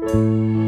Di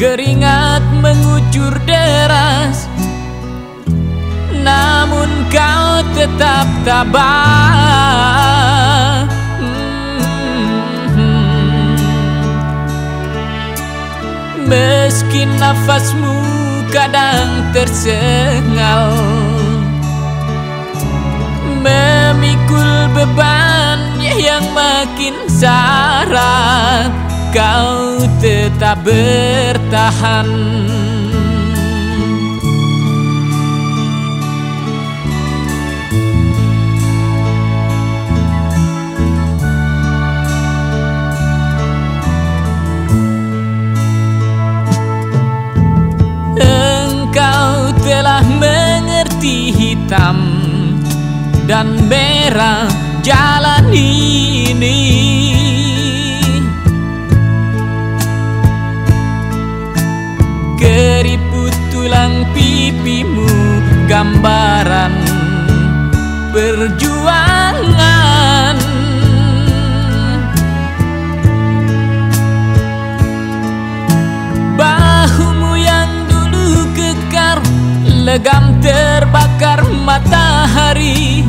Keringat mengucur deras. Namun kau tetap tabah. Meski nafasmu kadang tersengal Memikul beban yang makin sarat kau tetap bertahan. Engkau telah mengerti hitam dan merah jalan gambaran perjuangan. Bahumu yang dulu kekar legam terbakar matahari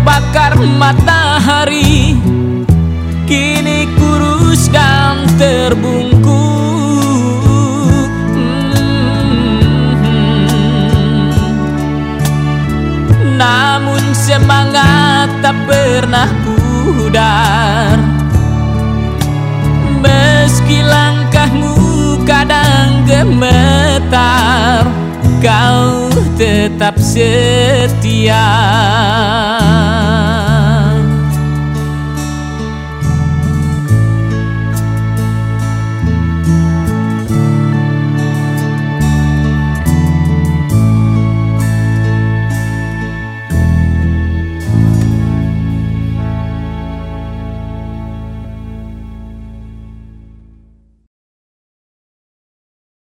terbakar matahari. Kini kurus dan terbungkus hmm. Namun semangat tak pernah pudar. Meski langkahmu kadang gemetar Kau tetap setia